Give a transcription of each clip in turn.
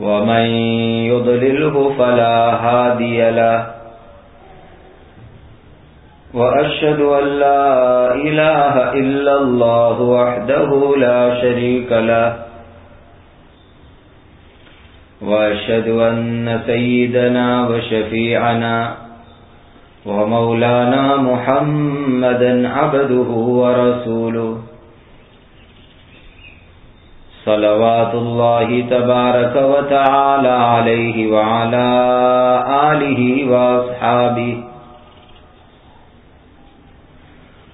ومن يضلله فلا هادي له. وأشهد أن لا إله إلا الله وحده لا شريك له. وأشهد أن سيدنا وشفيعنا ومولانا محمدا عبده ورسوله. صلوات الله تبارك وتعالى عليه وعلى آله وأصحابه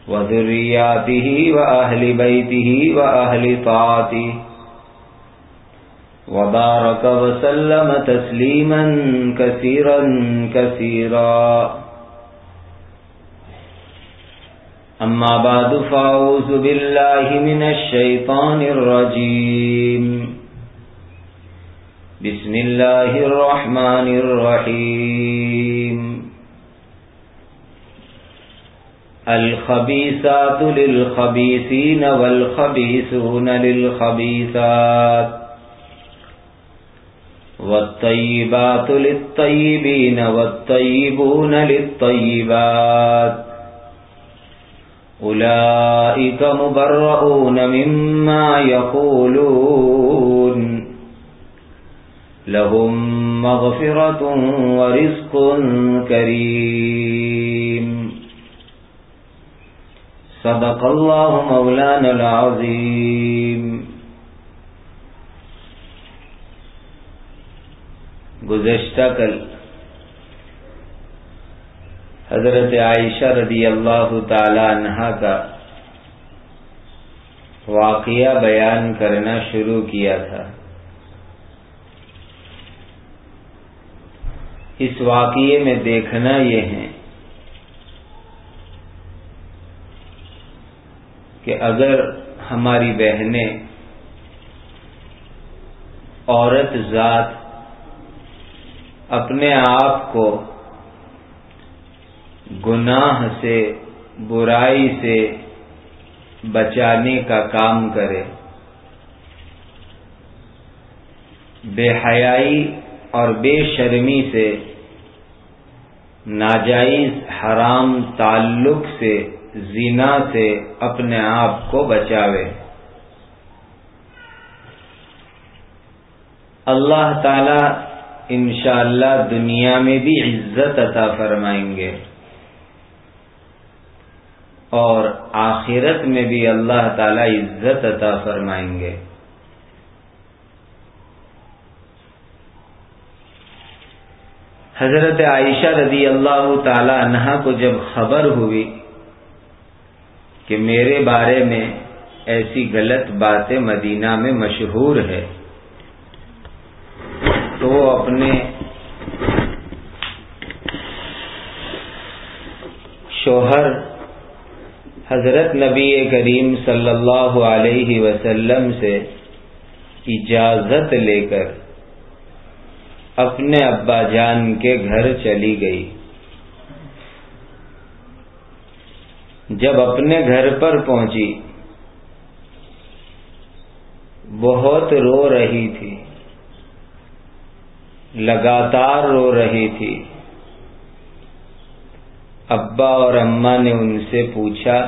وذرياته وأهل بيته وأهل طاعته وبارك وسلم تسليما كثيرا كثيرا أما بعد، فأعوذ بالله من الشيطان الرجيم. بسم الله الرحمن الرحيم. الخبيثات للخبيثين والخبيثون للخبيثات. والطيبات للطيبين والطيبون للطيبات. أولئك مبرؤون مما يقولون. لهم مغفرة ورزق كريم. صدق الله مولانا العظيم. گزشتہ کل حضرت عائشہ رضی اللہ تعالی عنہ کا واقعہ بیان کرنا شروع کیا تھا۔ اس واقعے میں دیکھنا یہ ہے کہ اگر ہماری بہنیں عورت ذات اپنے آپ کو گناہ سے، برائی سے بچانے کا کام کرے۔ بے حیائی اور بے شرمی سے، ناجائز، حرام تعلق سے، زنا سے اپنے آپ کو بچاوے۔ اللہ تعالی انشاءاللہ اللہ دنیا میں بھی عزت عطا فرمائیں گے۔ اور آخرت میں بھی اللہ تعالی عزت عطا فرمائیں گے۔ حضرت عائشہ رضی اللہ تعالی عنہ کو جب خبر ہوئی کہ میرے بارے میں ایسی غلط باتیں مدینہ میں مشہور ہے، تو وہ اپنے شوہر حضرت نبی کریم صلی اللہ علیہ وسلم سے اجازت لے کر اپنے ابا جان کے گھر چلی گئی۔ جب اپنے گھر پر پہنچی، بہت رو رہی تھی، لگاتار رو رہی تھی۔ ابا اور اما نے ان سے پوچھا،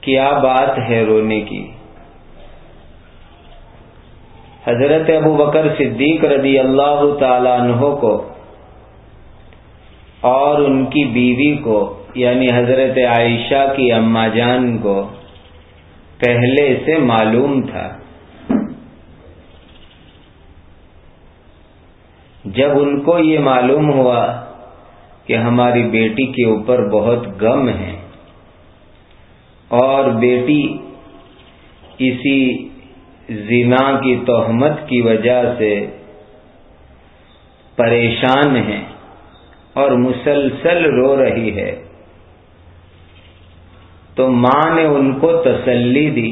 کیا بات ہے رونے کی؟ حضرت ابو بکر صدیق رضی اللہ تعالی عنہ کو اور ان کی بیوی کو یعنی حضرت عائشہ کی اما جان کو، پہلے سے معلوم تھا۔ جب ان کو یہ معلوم ہوا کہ ہماری بیٹی کے اوپر بہت غم ہے اور بیٹی اسی زنا کی تہمت کی وجہ سے پریشان ہے اور مسلسل رو رہی ہے، تو ماں نے ان کو تسلی دی۔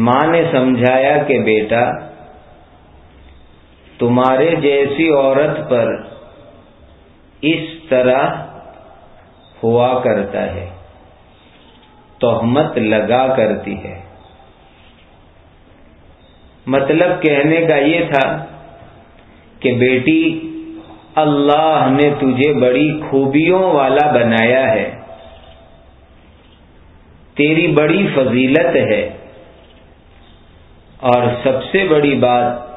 ماں نے سمجھایا کہ بیٹا تمہارے جیسی عورت پر اس طرح ہوا کرتا ہے، تہمت لگا کرتی ہے۔ مطلب کہنے کا یہ تھا کہ بیٹی، اللہ نے تجھے بڑی خوبیوں والا بنایا ہے۔ تیری بڑی فضیلت ہے۔ اور سب سے بڑی بات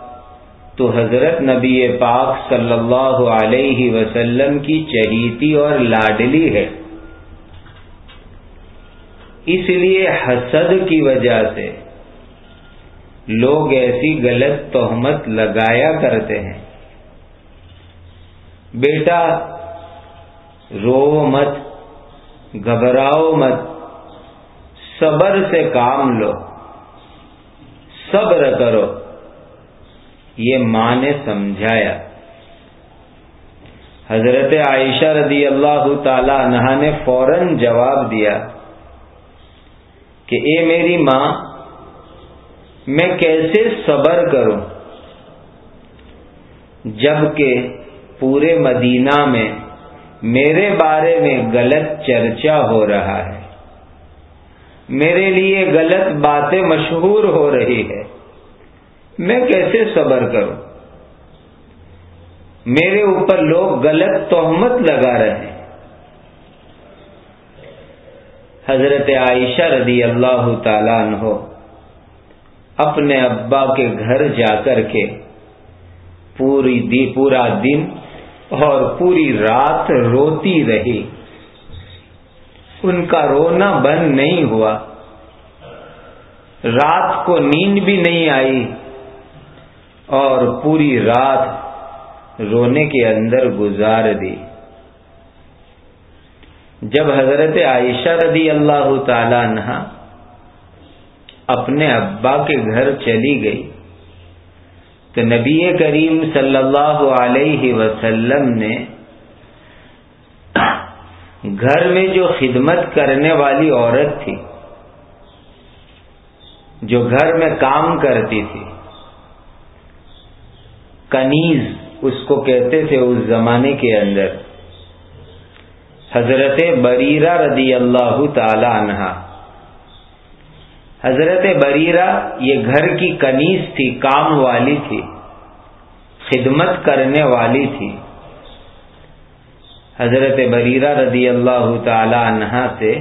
تو حضرت نبی پاک صلی اللہ علیہ وسلم کی چہیتی اور لاڈلی ہے۔ اس لیے حسد کی وجہ سے لوگ ایسی غلط تہمت لگایا کرتے ہیں۔ بیٹا، رو مت، گھبراؤ مت، صبر سے کام لو، صبر کرو۔ یہ ماں نے سمجھایا۔ حضرت عائشہ رضی اللہ تعالی عنہ نے فوراً جواب دیا کہ اے میری ماں، میں کیسے صبر کروں جبکہ پورے مدینہ میں میرے بارے میں غلط چرچا ہو رہا ہے۔ میرے لیے غلط باتیں مشہور ہو رہی ہے۔ میں کیسے صبر کروں؟ میرے اوپر لوگ غلط تہمت لگا رہے ہیں۔ حضرت عائشہ رضی اللہ تعالی عنہ اپنے ابا کے گھر جا کر کے پوری دی پورا دن اور پوری رات روتی رہی۔ ان کا رونا بند نہیں ہوا۔ رات کو نیند بھی نہیں آئی۔ اور پوری رات رونے کے اندر گزار دی۔ جب حضرت عائشہ رضی اللہ تعالی عنہ اپنے ابا کے گھر چلی گئی تو نبی کریم صلی اللہ علیہ وسلم نے گھر میں جو خدمت کرنے والی عورت تھی، جو گھر میں کام کرتی تھی کنیز اس کو کہتے تھے اس زمانے کے اندر۔ حضرت بریرہ رضی اللہ تعالی عنہ۔ حضرت بریرہ یہ گھر کی کنیز تھی، کام والی تھی، خدمت کرنے والی تھی۔ حضرت بریرہ رضی اللہ تعالی عنہ سے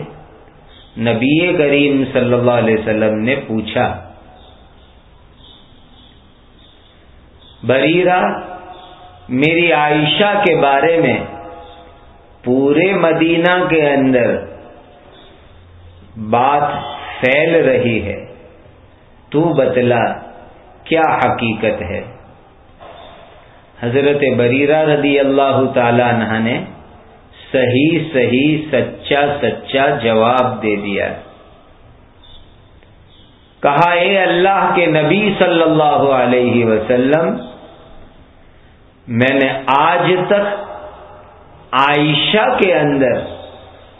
نبی کریم صلی اللہ علیہ وسلم نے پوچھا بریرہ، میری عائشہ کے بارے میں پورے مدینہ کے اندر بات پھیل رہی ہے۔ تو بتلا، کیا حقیقت ہے؟ حضرت بریرہ رضی اللہ تعالی عنہ نے صحیح صحیح سچا سچا جواب دے دیا۔ کہا، اے اللہ کے نبی صلی اللہ علیہ وسلم میں نے آج تک عائشہ کے اندر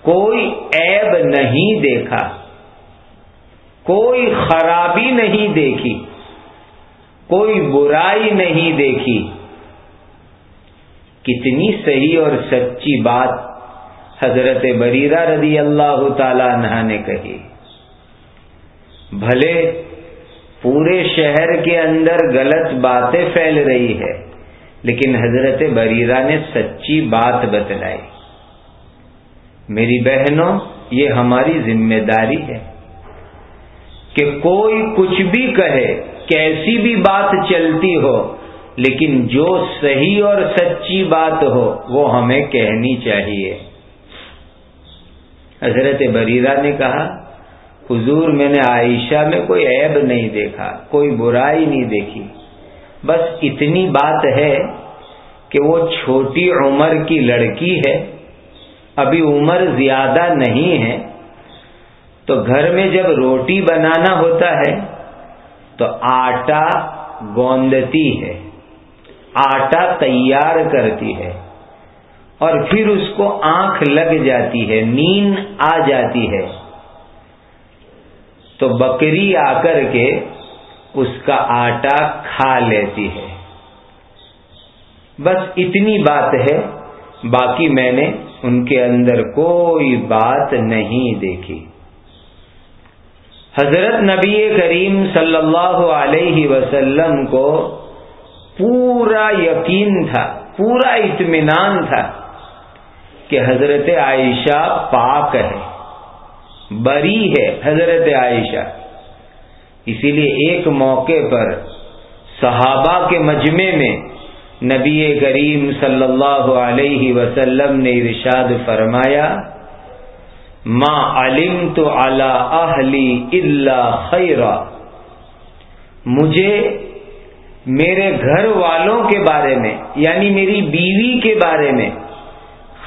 کوئی عیب نہیں دیکھا، کوئی خرابی نہیں دیکھی، کوئی برائی نہیں دیکھی۔ کتنی صحیح اور سچی بات حضرت بریرہ رضی اللہ تعالی عنہ نے کہی۔ بھلے پورے شہر کے اندر غلط باتیں پھیل رہی ہے۔ لیکن حضرت بریرہ نے سچی بات بتلائی۔ میری بہنوں، یہ ہماری ذمہ داری ہے کہ کوئی کچھ بھی کہے، کیسی بھی بات چلتی ہو، لیکن جو صحیح اور سچی بات ہو، وہ ہمیں کہنی چاہیے۔ حضرت بریرہ نے کہا، حضور میں نے عائشہ میں کوئی عیب نہیں دیکھا، کوئی برائی نہیں دیکھی۔ بس اتنی بات ہے کہ وہ چھوٹی عمر کی لڑکی ہے، ابھی عمر زیادہ نہیں ہے، تو گھر میں جب روٹی بنانا ہوتا ہے، تو آٹا گوندتی ہے، آٹا تیار کرتی ہے، اور پھر اس کو آنکھ لگ جاتی ہے، نیند آ جاتی ہے۔ تو بکری آ کر کے اس کا آٹا کھا لیتی ہے۔ بس اتنی بات ہے، باقی میں نے ان کے اندر کوئی بات نہیں دیکھی۔ حضرت نبی کریم صلی اللہ علیہ وسلم کو پورا یقین تھا، پورا اطمینان تھا کہ حضرت عائشہ پاک ہے، بری ہے۔ حضرت عائشہ اسی لیے ایک موقع پر صحابہ کے مجمع میں نبی کریم صلی اللہ علیہ وسلم نے ارشاد فرمایا، ما علم تو اہلی اللہ خیرا. مجھے میرے گھر والوں کے بارے میں یعنی میری بیوی کے بارے میں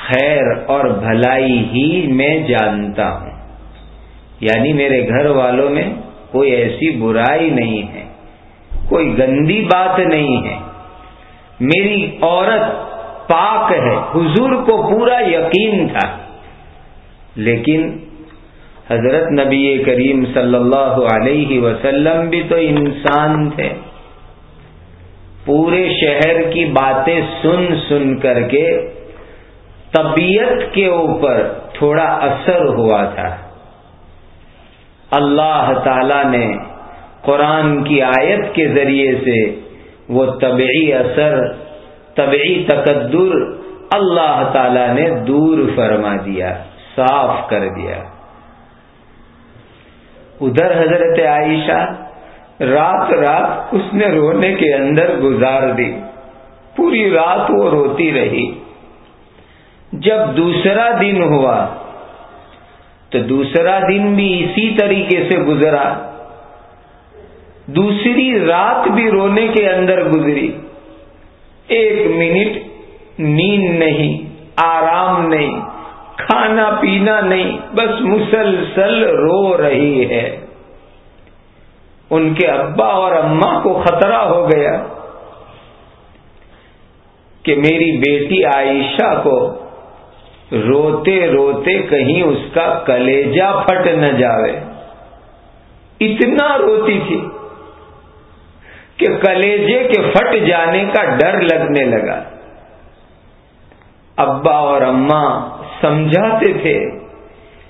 خیر اور بھلائی ہی میں جانتا ہوں یعنی میرے گھر والوں میں کوئی ایسی برائی نہیں ہے، کوئی گندی بات نہیں ہے۔ میری عورت پاک ہے، حضور کو پورا یقین تھا۔ لیکن حضرت نبی کریم صلی اللہ علیہ وسلم بھی تو انسان تھے۔ پورے شہر کی باتیں سن سن کر کے طبیعت کے اوپر تھوڑا اثر ہوا تھا۔ اللہ تعالی نے قرآن کی آیت کے ذریعے سے وہ طبعی اثر، طبعی تقدر اللہ تعالی نے دور فرما دیا، صاف کر دیا۔ ادھر حضرت عائشہ رات رات اس نے رونے کے اندر گزار دی، پوری رات وہ روتی رہی۔ جب دوسرا دن ہوا تو دوسرا دن بھی اسی طریقے سے گزرا۔ دوسری رات بھی رونے کے اندر گزری۔ ایک منٹ نیند نہیں، آرام نہیں، کھانا پینا نہیں، بس مسلسل رو رہی ہے۔ ان کے ابا اور اماں کو خطرہ ہو گیا کہ میری بیٹی عائشہ کو روتے روتے کہیں اس کا کلیجا پھٹ نہ جاوے۔ اتنا روتی تھی کہ کلیجے کے پھٹ جانے کا ڈر لگنے لگا۔ ابا اور اماں سمجھاتے تھے،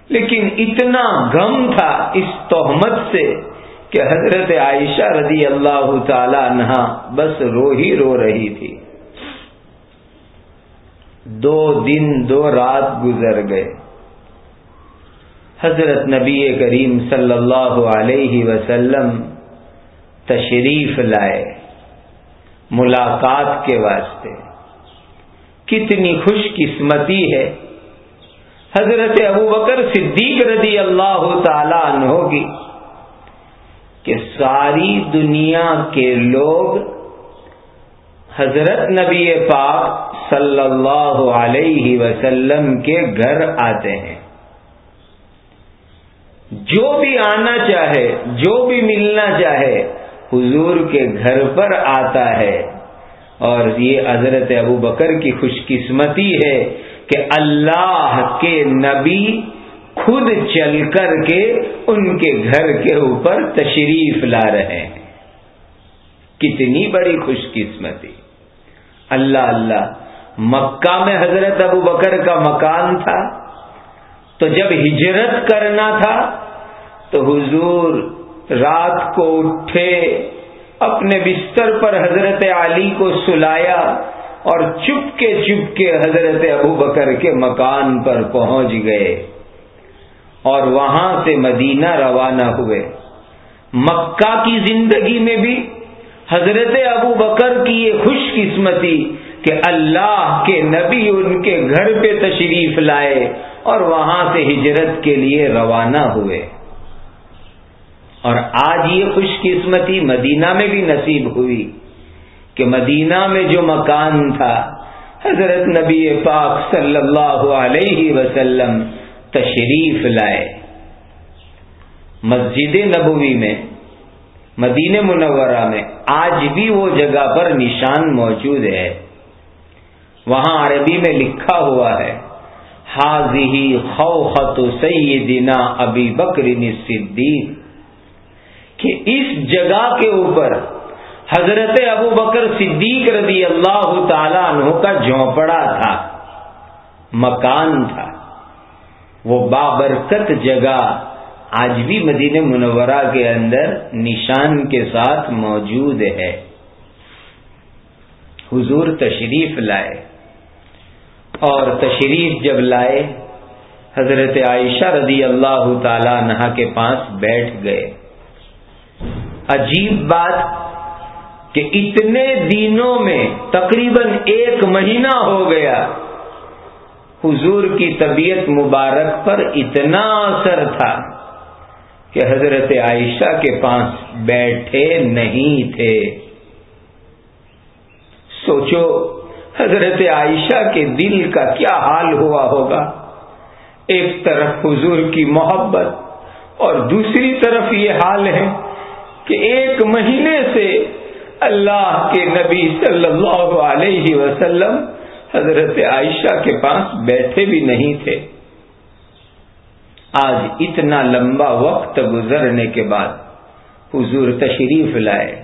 لیکن اتنا غم تھا اس تہمت سے کہ حضرت عائشہ رضی اللہ تعالی عنہ بس رو ہی رو رہی تھی۔ دو دن دو رات گزر گئے۔ حضرت نبی کریم صلی اللہ علیہ وسلم تشریف لائے ملاقات کے واسطے۔ کتنی خوش قسمتی ہے۔ حضرت ابو بکر صدیق رضی اللہ تعالی عنہ کی کہ ساری دنیا کے لوگ حضرت نبی پاک صلی اللہ علیہ وسلم کے گھر آتے ہیں۔ جو بھی آنا چاہے، جو بھی ملنا چاہے، حضور کے گھر پر آتا ہے۔ اور یہ حضرت ابو بکر کی خوش قسمتی ہے کہ اللہ کے نبی خود چل کر کے ان کے گھر کے اوپر تشریف لا رہے ہیں۔ کتنی بڑی خوش قسمتی اللہ اللہ۔ مکہ میں حضرت ابو بکر کا مکان تھا۔ تو جب ہجرت کرنا تھا، تو حضور رات کو اٹھے، اپنے بستر پر حضرت علی کو سلایا اور چپ کے چپ کے حضرت ابو بکر کے مکان پر پہنچ گئے اور وہاں سے مدینہ روانہ ہوئے۔ مکہ کی زندگی میں بھی حضرت ابو بکر کی یہ خوش قسمتی کہ اللہ کے نبی ان کے گھر پہ تشریف لائے اور وہاں سے ہجرت کے لیے روانہ ہوئے۔ اور آج یہ خوش قسمتی مدینہ میں بھی نصیب ہوئی کہ مدینہ میں جو مکان تھا، حضرت نبی پاک صلی اللہ علیہ وسلم تشریف لائے۔ مسجد نبوی میں مدین منورہ میں، آج بھی وہ جگہ پر نشان موجود ہے۔ وہاں عربی میں لکھا ہوا ہے حاضی خو سیدنا ابی بکر صدیق کہ اس جگہ کے اوپر حضرت ابو بکر صدیق رضی اللہ تعالی عنہ کا جھونپڑا تھا، مکان تھا۔ وہ بابرکت جگہ آج بھی مدین منورہ کے اندر نشان کے ساتھ موجود ہے۔ حضور تشریف لائے۔ اور تشریف جب لائے، حضرت عائشہ رضی اللہ تعالی نہا کے پاس بیٹھ گئے۔ عجیب بات کہ اتنے دنوں میں تقریباً ایک مہینہ ہو گیا، حضور کی طبیعت مبارک پر اتنا اثر تھا کہ حضرت عائشہ کے پاس بیٹھے نہیں تھے۔ سوچو حضرت عائشہ کے دل کا کیا حال ہوا ہوگا؟ ایک طرف حضور کی محبت اور دوسری طرف یہ حال ہے کہ ایک مہینے سے اللہ کے نبی صلی اللہ علیہ وسلم حضرت عائشہ کے پاس بیٹھے بھی نہیں تھے۔ آج اتنا لمبا وقت گزرنے کے بعد حضور تشریف لائے،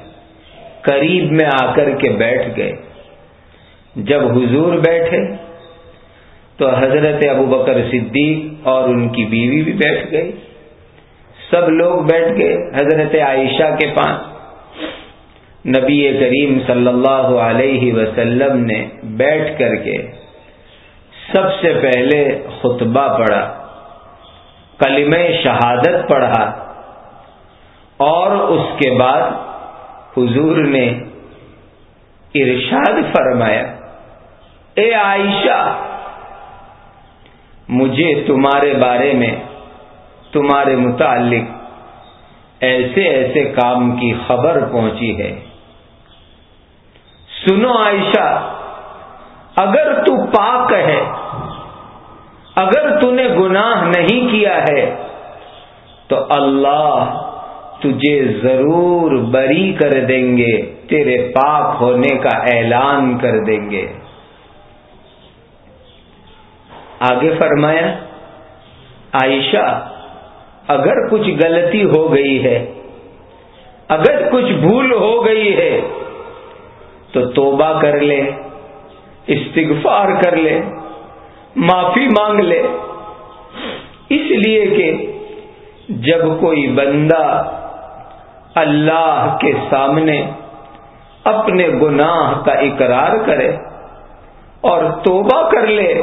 قریب میں آ کر کے بیٹھ گئے۔ جب حضور بیٹھے تو حضرت ابو بکر صدیق اور ان کی بیوی بھی بیٹھ گئی۔ سب لوگ بیٹھ گئے حضرت عائشہ کے پاس۔ نبی کریم صلی اللہ علیہ وسلم نے بیٹھ کر کے سب سے پہلے خطبہ پڑھا کلم شہادت پڑھا اور اس کے بعد حضور نے ارشاد فرمایا۔ اے عائشہ، مجھے تمہارے بارے میں، تمہارے متعلق ایسے ایسے کام کی خبر پہنچی ہے۔ سنو عائشہ، اگر تو پاک ہے، اگر تو نے گناہ نہیں کیا ہے، تو اللہ تجھے ضرور بری کر دیں گے، تیرے پاک ہونے کا اعلان کر دیں گے۔ آگے فرمایا، عائشہ، اگر کچھ غلطی ہو گئی ہے، اگر کچھ بھول ہو گئی ہے، تو توبہ کر لے، استغفار کر لے، معافی مانگ لے۔ اس لیے کہ جب کوئی بندہ اللہ کے سامنے اپنے گناہ کا اقرار کرے اور توبہ کر لے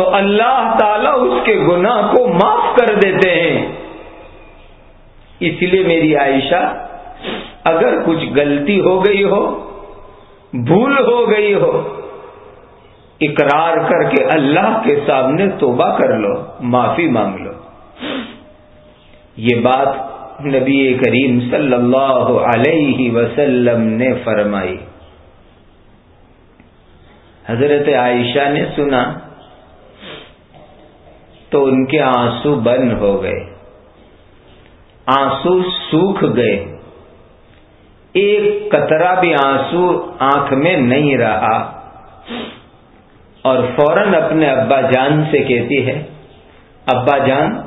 تو اللہ تعالی اس کے گناہ کو معاف کر دیتے ہیں۔ اس لیے میری عائشہ، اگر کچھ غلطی ہو گئی ہو، بھول ہو گئی ہو، اقرار کر کے اللہ کے سامنے توبہ کر لو، معافی مانگ لو۔ یہ بات نبی کریم صلی اللہ علیہ وسلم نے فرمائی۔ حضرت عائشہ نے سنا تو ان کے آنسو بند ہو گئے۔ آنسو سوکھ گئے۔ ایک قطرہ بھی آنسو آنکھ میں نہیں رہا۔ اور فوراً اپنے ابا جان سے کہتی ہے، ابا جان،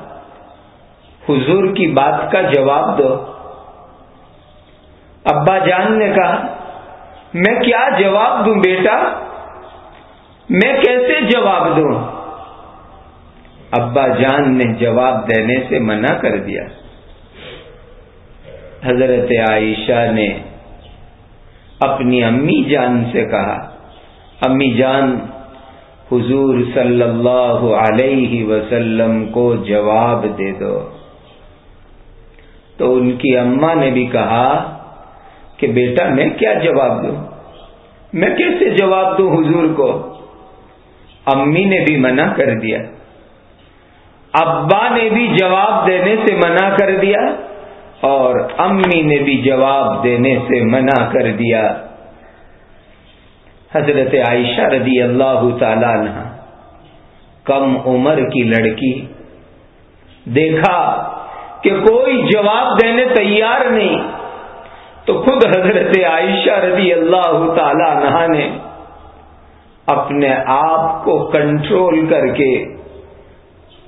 حضور کی بات کا جواب دو۔ ابا جان نے کہا، میں کیا جواب دوں بیٹا؟ میں کیسے جواب دوں؟ ابا جان نے جواب دینے سے منع کر دیا۔ حضرت عائشہ نے اپنی امی جان سے کہا، امی جان، حضور صلی اللہ علیہ وسلم کو جواب دے دو۔ تو ان کی اماں نے بھی کہا کہ بیٹا، میں کیا جواب دوں؟ میں کیسے جواب دوں حضور کو؟ امی نے بھی منع کر دیا۔ ابا نے بھی جواب دینے سے منع کر دیا اور امی نے بھی جواب دینے سے منع کر دیا۔ حضرت عائشہ رضی اللہ تعالی عنہ، کم عمر کی لڑکی، دیکھا کہ کوئی جواب دینے تیار نہیں۔ تو خود حضرت عائشہ رضی اللہ تعالی عنہ نے اپنے آپ کو کنٹرول کر کے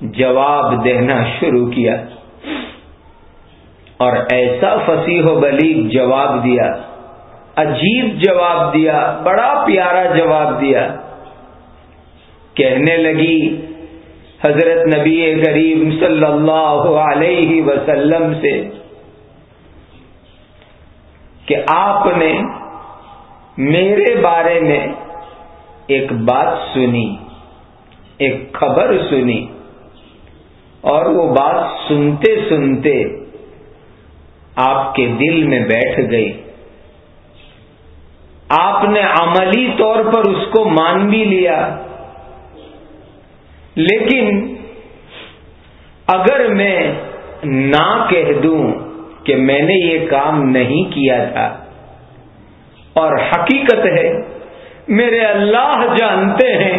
جواب دینا شروع کیا اور ایسا فصیح و بلیغ جواب دیا، عجیب جواب دیا، بڑا پیارا جواب دیا۔ کہنے لگی، حضرت نبی کریم صلی اللہ علیہ وسلم سے، کہ آپ نے میرے بارے میں ایک بات سنی، ایک خبر سنی۔ اور وہ بات سنتے سنتے آپ کے دل میں بیٹھ گئی۔ آپ نے عملی طور پر اس کو مان بھی لیا۔ لیکن اگر میں نہ کہہ دوں کہ میں نے یہ کام نہیں کیا تھا، اور حقیقت ہے، میرے اللہ جانتے ہیں،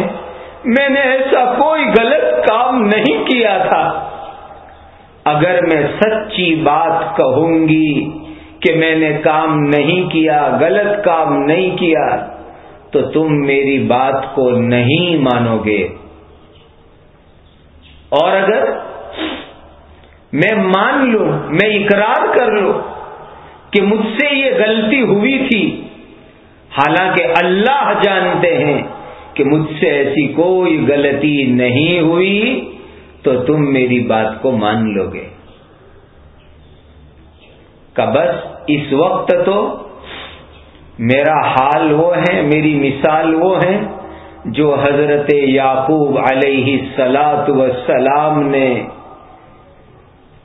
میں نے ایسا کوئی غلط کام نہیں کیا تھا۔ اگر میں سچی بات کہوں گی کہ میں نے کام نہیں کیا، غلط کام نہیں کیا، تو تم میری بات کو نہیں مانو گے اور اگر میں مان لوں، میں اقرار کر لوں کہ مجھ سے یہ غلطی ہوئی تھی، حالانکہ اللہ جانتے ہیں کہ مجھ سے ایسی کوئی غلطی نہیں ہوئی تو تم میری بات کو مان لو گے۔ کا بس اس وقت تو میرا حال وہ ہے، میری مثال وہ ہے جو حضرت یعقوب علیہ سلاط وسلام نے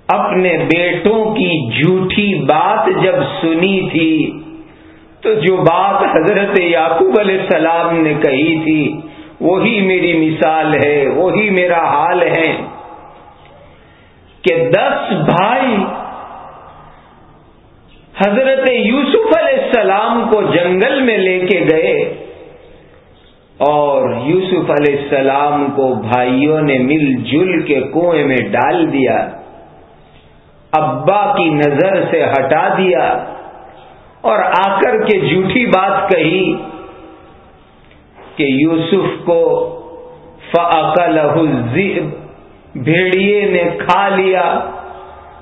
اپنے بیٹوں کی جھوٹی بات جب سنی تھی تو جو بات حضرت یعقوب علیہ السلام نے کہی تھی، وہی میری مثال ہے، وہی میرا حال ہے کہ دس بھائی حضرت یوسف علیہ السلام کو جنگل میں لے کے گئے اور یوسف علیہ السلام کو بھائیوں نے مل جل کے کنویں میں ڈال دیا، ابا کی نظر سے ہٹا دیا۔ اور آ کر کے جھوٹی بات کہی کہ یوسف کو فعقل بھیڑیے نے کھا لیا۔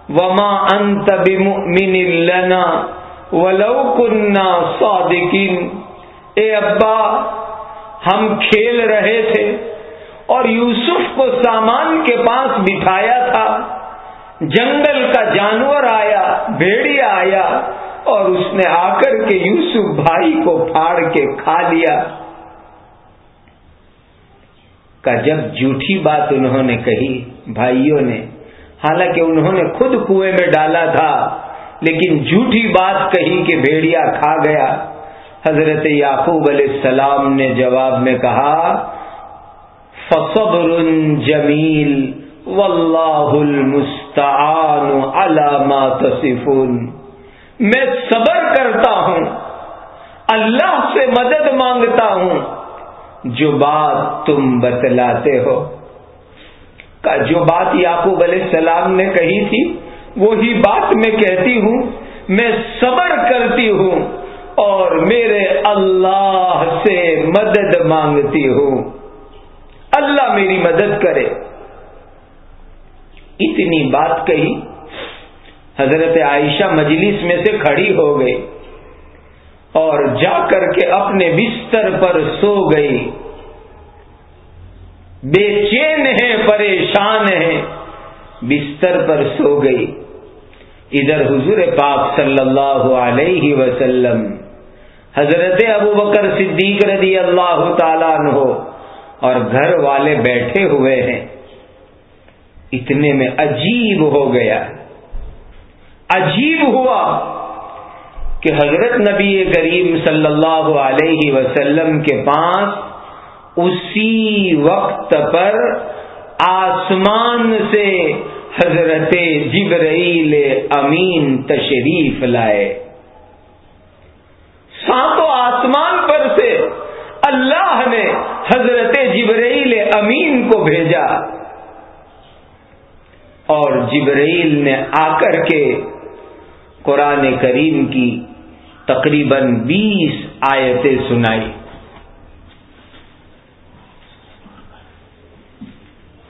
وما انت بمؤمن لنا ولو كنا صادقین۔ اے ابا، ہم کھیل رہے تھے اور یوسف کو سامان کے پاس بٹھایا تھا۔ جنگل کا جانور آیا بھیڑیا آیا اور اس نے آ کر کے یوسف بھائی کو پھاڑ کے کھا لیا۔ کا جب جھوٹھی بات انہوں نے کہی، بھائیوں نے، حالانکہ انہوں نے خود کنویں میں ڈالا تھا، لیکن جھوٹھی بات کہی کہ بھیڑیا کھا گیا۔ حضرت یعقوب علیہ السلام نے جواب میں کہا، فصبر جمیل واللہ المستعان علامہ تصفون۔ میں صبر کرتا ہوں، اللہ سے مدد مانگتا ہوں، جو بات تم بتلاتے ہو۔ جو بات یعقوب علیہ السلام نے کہی تھی، وہی بات میں کہتی ہوں، میں صبر کرتی ہوں اور میرے اللہ سے مدد مانگتی ہوں۔ اللہ میری مدد کرے۔ اتنی بات کہی۔ حضرت عائشہ مجلس میں سے کھڑی ہو گئی اور جا کر کے اپنے بستر پر سو گئی۔ بے چین ہے، پریشان ہے۔ بستر پر سو گئی۔ ادھر حضور پاک صلی اللہ علیہ وسلم، حضرت ابو بکر صدیق رضی اللہ تعالیٰ عنہ اور گھر والے بیٹھے ہوئے ہیں۔ اتنے میں عجیب ہو گیا۔ عجیب ہوا کہ حضرت نبی کریم صلی اللہ علیہ وسلم کے پاس اسی وقت پر آسمان سے حضرت جبرائیل امین تشریف لائے۔ ساتوں آسمان پر سے اللہ نے حضرت جبرائیل امین کو بھیجا۔ اور جبرائیل نے آ کر کے قرآن کریم کی تقریباً بیس آیتیں سنائی۔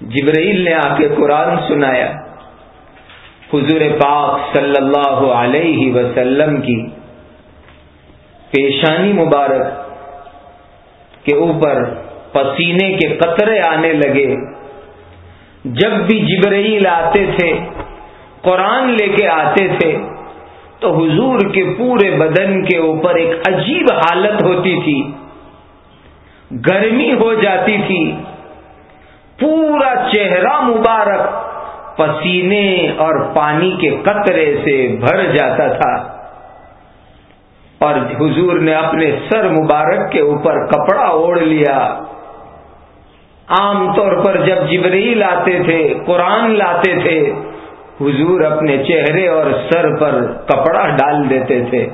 جبرائیل نے آ کے قرآن سنایا۔ حضور پاک صلی اللہ علیہ وسلم کی پیشانی مبارک کے اوپر پسینے کے قطرے آنے لگے۔ جب بھی جبرائیل آتے تھے، قرآن لے کے آتے تھے، تو حضور کے پورے بدن کے اوپر ایک عجیب حالت ہوتی تھی۔ گرمی ہو جاتی تھی۔ پورا چہرہ مبارک پسینے اور پانی کے قطرے سے بھر جاتا تھا۔ اور حضور نے اپنے سر مبارک کے اوپر کپڑا اوڑھ لیا۔ عام طور پر جب جبریل آتے تھے، قرآن لاتے تھے، حضور اپنے چہرے اور سر پر کپڑا ڈال دیتے تھے۔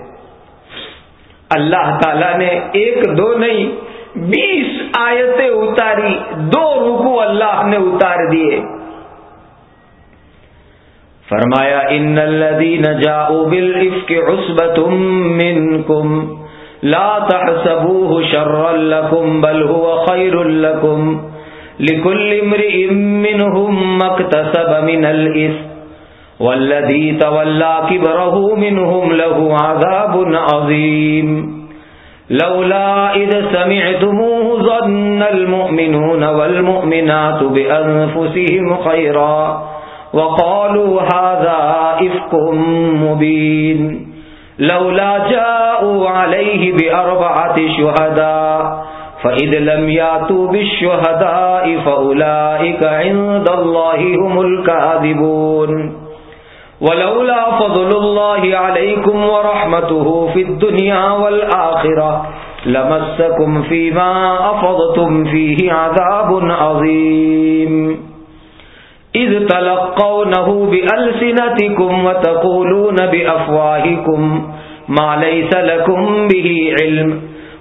اللہ تعالی نے ایک دو نہیں، بیس آیتیں اتاری، دو رکو اللہ نے اتار دیے۔ فرمایا، ان الذين جاءوا بالافك عصبه منكم لا تحسبوه شرا لكم بل هو خير لكم لكل امرئ منهم ما اكتسب من الاثم والذي تولى كبره منهم له عذاب عظيم. لولا إذ سمعتموه ظن المؤمنون والمؤمنات بأنفسهم خيرا وقالوا هذا إفق مبين. لولا جاءوا عليه بأربعة شهداء فإذ لم ياتوا بالشهداء فأولئك عند الله هم الكاذبون ولولا فضل الله عليكم ورحمته في الدنيا والآخرة لمسكم فيما أفضتم فيه عذاب عظيم إذ تلقونه بألسنتكم وتقولون بأفواهكم ما ليس لكم به علم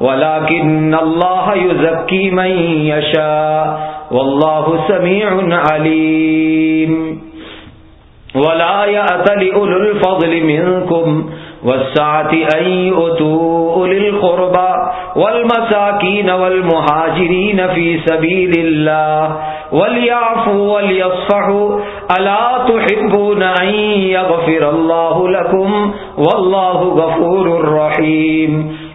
ولكن الله يزكي من يشاء والله سميع عليم. ولا يأتل أولو الفضل منكم والسعة أن يؤتوا أولي القربى والمساكين والمهاجرين في سبيل الله وليعفوا وليصفحوا. ألا تحبون أن يغفر الله لكم والله غفور رحيم.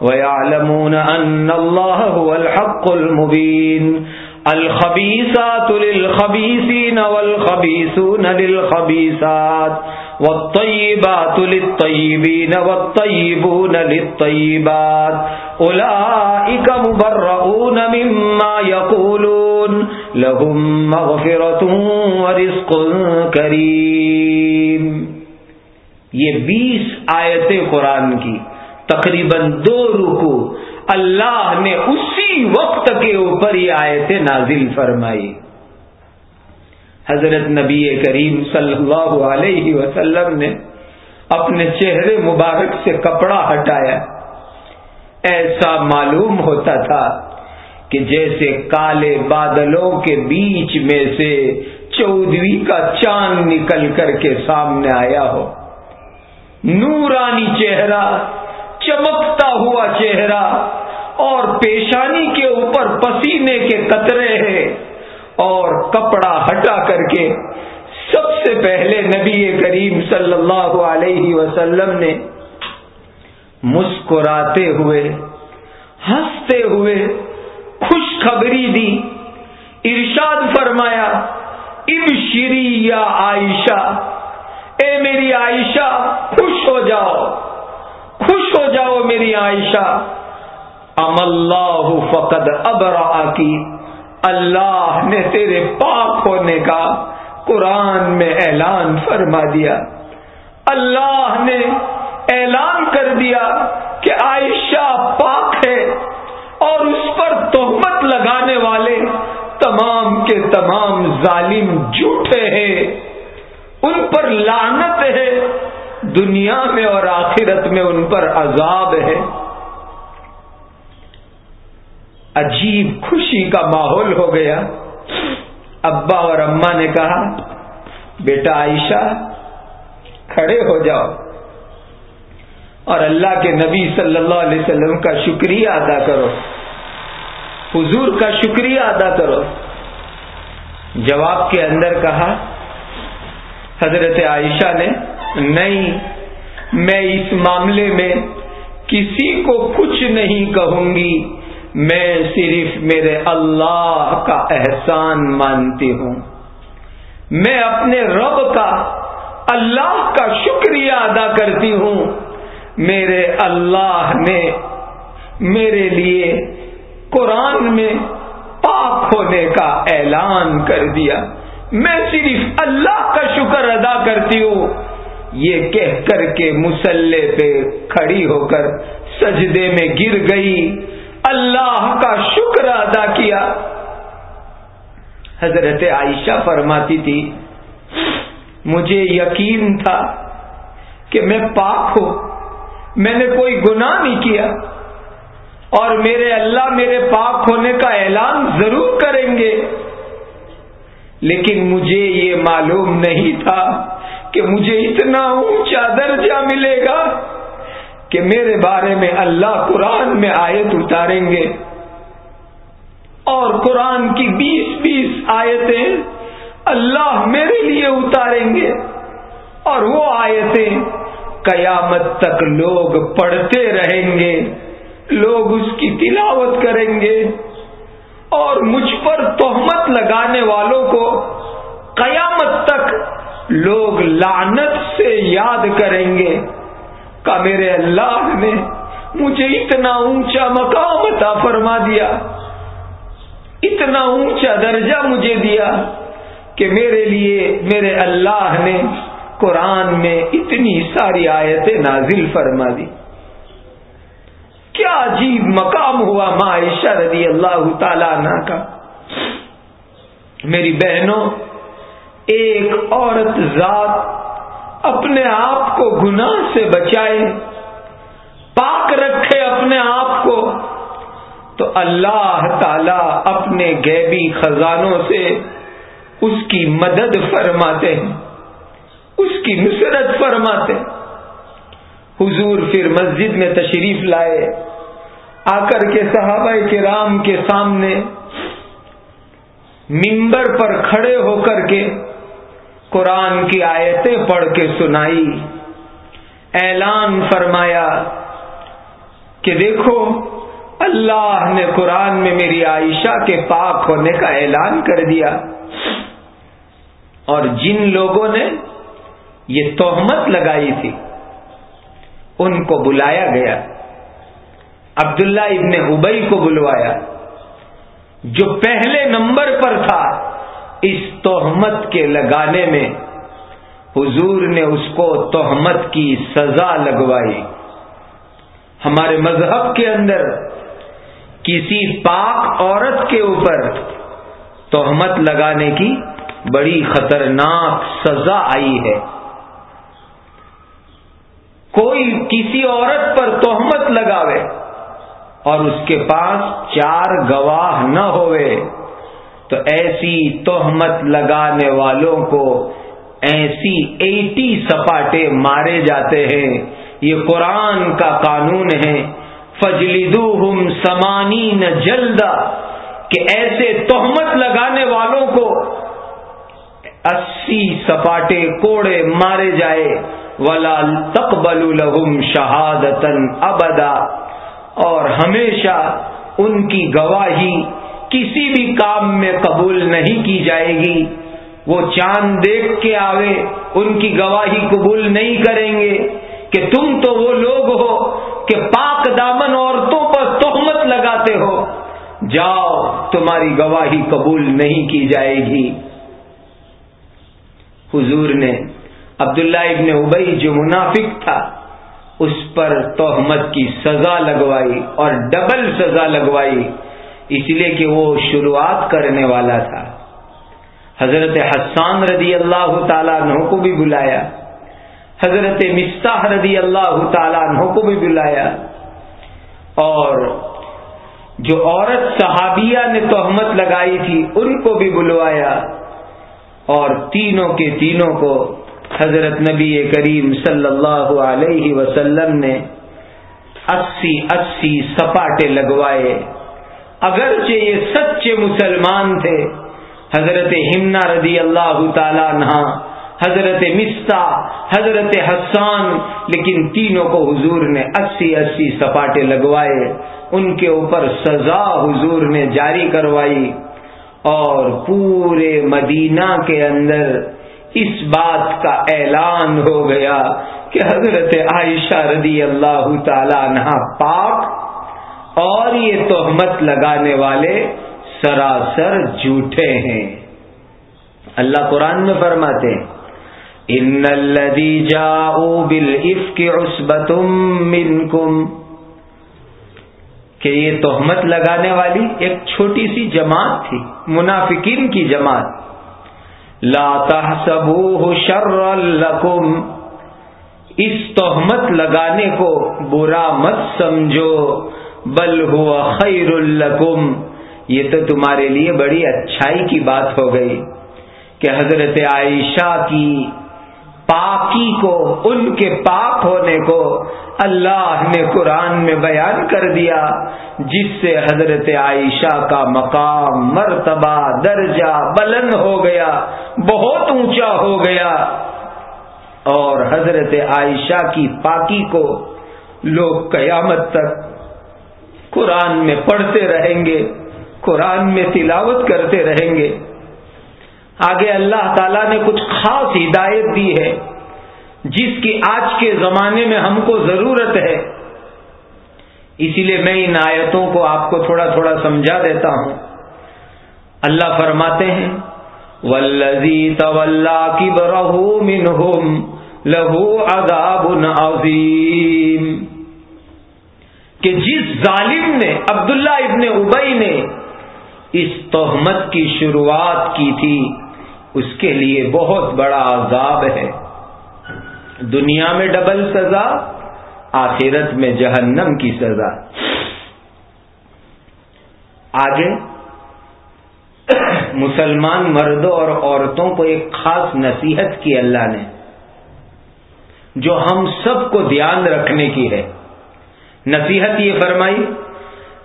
ويعلمون أن الله هو الحق المبين الخبيثات للخبيثين والخبيثون للخبيثات والطيبات للطيبين والطيبون للطيبات أولئك مبرؤون مما يقولون لهم مغفرة ورزق كريم یہ بیس آیتیں قرآن کی تقریباً دو رکو اللہ نے اسی وقت کے اوپر یہ آیتیں نازل فرمائی۔ حضرت نبی کریم صلی اللہ علیہ وسلم نے اپنے چہرے مبارک سے کپڑا ہٹایا۔ ایسا معلوم ہوتا تھا کہ جیسے کالے بادلوں کے بیچ میں سے چودوی کا چاند نکل کر کے سامنے آیا ہو۔ نورانی چہرہ چمکتا ہوا چہرہ اور پیشانی کے اوپر پسینے کے قطرے ہیں اور کپڑا ہٹا کر کے سب سے پہلے نبی کریم صلی اللہ علیہ وسلم نے مسکراتے ہوئے، ہنستے ہوئے خوشخبری دی۔ ارشاد فرمایا، اب شری یا عائشہ، اے میری عائشہ، خوش ہو جاؤ۔ خوش ہو جاؤ میری عائشہ۔ ام اللہ فقد ابرا کی اللہ نے تیرے پاک ہونے کا قرآن میں اعلان فرما دیا۔ اللہ نے اعلان کر دیا کہ عائشہ پاک ہے اور اس پر تہمت لگانے والے تمام کے تمام ظالم جھوٹے ہیں۔ ان پر لانت ہے۔ دنیا میں اور آخرت میں ان پر عذاب ہے۔ عجیب خوشی کا ماحول ہو گیا۔ ابا اور اما نے کہا، بیٹا عائشہ، کھڑے ہو جاؤ۔ اور اللہ کے نبی صلی اللہ علیہ وسلم کا شکریہ ادا کرو۔ حضور کا شکریہ ادا کرو۔ جواب کے اندر کہا، حضرت عائشہ نے نہیں۔ میں اس معاملے میں کسی کو کچھ نہیں کہوں گی۔ میں صرف میرے اللہ کا احسان مانتی ہوں۔ میں اپنے رب کا اللہ کا شکریہ ادا کرتی ہوں۔ میرے اللہ نے میرے لیے قرآن میں پاک ہونے کا اعلان کر دیا۔ میں صرف اللہ کا شکر ادا کرتی ہوں۔ یہ کہہ کر کے مسلح پہ کھڑی ہو کر سجدے میں گر گئی۔ اللہ کا شکر ادا کیا۔ حضرت عائشہ فرماتی تھی، مجھے یقین تھا کہ میں پاک ہوں، میں نے کوئی گناہ نہیں کیا۔ اور میرے اللہ میرے پاک ہونے کا اعلان ضرور کریں گے۔ لیکن مجھے یہ معلوم نہیں تھا کہ مجھے اتنا اونچا درجہ ملے گا کہ میرے بارے میں اللہ قرآن میں آیت اتاریں گے۔ اور قرآن کی بیس بیس آیتیں اللہ میرے لیے اتاریں گے۔ اور وہ آیتیں قیامت تک لوگ پڑھتے رہیں گے، لوگ اس کی تلاوت کریں گے۔ اور مجھ پر تہمت لگانے والوں کو قیامت تک لوگ لانت سے یاد کریں گے۔ میرے اللہ نے مجھے اتنا اونچا مقام عطا فرما دیا۔ اتنا اونچا درجہ مجھے دیا کہ میرے لیے، میرے اللہ نے قرآن میں اتنی ساری آیتیں نازل فرما دی۔ کیا عجیب مقام ہوا معاشہ رضی اللہ تعالی عنہ کا۔ میری بہنوں ایک عورت ذات اپنے آپ کو گناہ سے بچائے، پاک رکھے اپنے آپ کو، تو اللہ تعالی اپنے غیبی خزانوں سے اس کی مدد فرماتے ہیں، اس کی نصرت فرماتے حضور پھر مسجد میں تشریف لائے، آ کر کے صحابہ کے رام کے سامنے ممبر پر کھڑے ہو کر کے قرآن کی آیتیں پڑھ کے سنائی۔ اعلان فرمایا کہ دیکھو، اللہ نے قرآن میں میری عائشہ کے پاک ہونے کا اعلان کر دیا۔ اور جن لوگوں نے یہ توہمت لگائی تھی، ان کو بلایا گیا۔ عبداللہ ابن ابئی کو بلوایا، جو پہلے نمبر پر تھا۔ اس توہمت کے لگانے میں حضور نے اس کو توہمت کی سزا لگوائی۔ ہمارے مذہب کے اندر کسی پاک عورت کے اوپر توہمت لگانے کی بڑی خطرناک سزا آئی ہے۔ کوئی کسی عورت پر توہمت لگاوے اور اس کے پاس چار گواہ نہ ہوئے تو ایسی توہمت لگانے والوں کو ایسی ایٹی سپاٹے مارے جاتے ہیں۔ یہ قرآن کا قانون ہے۔ فجلیدو ہم سمانی نہ جلدا۔ کہ ایسے توہمت لگانے والوں کو اسی سپاٹے کوڑے مارے جائے۔ ولا تقبل لهم شہادتن ابدا اور ہمیشہ ان کی گواہی کسی بھی کام میں قبول نہیں کی جائے گی۔ وہ چاند دیکھ کے آوے، ان کی گواہی قبول نہیں کریں گے کہ تم تو وہ لوگ ہو کہ پاک دامن عورتوں پر تہمت لگاتے ہو۔ جاؤ، تمہاری گواہی قبول نہیں کی جائے گی۔ حضور نے عبداللہ ابن ابئی جو منافق تھا، اس پر توہمت کی سزا لگوائی اور ڈبل سزا لگوائی۔ اس لیے کہ وہ شروعات کرنے والا تھا۔ حضرت حسان رضی اللہ تعالیٰ عنہ کو بھی بلایا۔ حضرت مستاح رضی اللہ تعالیٰ عنہ کو بھی بلایا۔ اور جو عورت صحابیہ نے تہمت لگائی تھی، ان کو بھی بلوایا۔ اور تینوں کے تینوں کو حضرت نبی کریم صلی اللہ علیہ وسلم نے اسی اسی سپاٹے لگوائے۔ اگرچہ یہ سچے مسلمان تھے، حضرت ہمنا رضی اللہ تعالی عنہ، حضرت مستا حضرت حسان، لیکن تینوں کو حضور نے اسی اسی سپاٹے لگوائے، ان کے اوپر سزا حضور نے جاری کروائی۔ اور پورے مدینہ کے اندر اس بات کا اعلان ہو گیا کہ حضرت عائشہ رضی اللہ تعالی عنہ پاک اور یہ تہمت لگانے والے سراسر جھوٹے ہیں۔ اللہ قرآن میں فرماتے ہیں، ان الذي جاءوا بالافك عصبه منكم کہ یہ تہمت لگانے والی ایک چھوٹی سی جماعت تھی، منافقین کی جماعت۔ لا تحسبوه شر لکم اس تہمت لگانے کو برا مت سمجھو۔ بل ہوا خیر الکم یہ تو تمہارے لیے بڑی اچھائی کی بات ہو گئی کہ حضرت عائشہ کی پاکی کو، ان کے پاک ہونے کو اللہ نے قرآن میں بیان کر دیا، جس سے حضرت عائشہ کا مقام، مرتبہ، درجہ بلند ہو گیا، بہت اونچا ہو گیا۔ اور حضرت عائشہ کی پاکی کو لوگ قیامت تک قرآن میں پڑھتے رہیں گے، قرآن میں تلاوت کرتے رہیں گے۔ آگے اللہ تعالیٰ نے کچھ خاص ہدایت دی ہے، جس کی آج کے زمانے میں ہم کو ضرورت ہے۔ اسی لیے میں ان آیتوں کو آپ کو تھوڑا تھوڑا سمجھا دیتا ہوں۔ اللہ فرماتے ہیں ولزی طول کی برہ منہم لہو عذاب عظیم کہ جس ظالم نے عبداللہ ابن ابئی نے اس تہمت کی شروعات کی تھی، اس کے لیے بہت بڑا عذاب ہے۔ دنیا میں ڈبل سزا، آخرت میں جہنم کی سزا۔ آگے، مسلمان مردوں اور عورتوں کو ایک خاص نصیحت کی اللہ نے، جو ہم سب کو دھیان رکھنے کی ہے۔ نصیحت یہ فرمائی،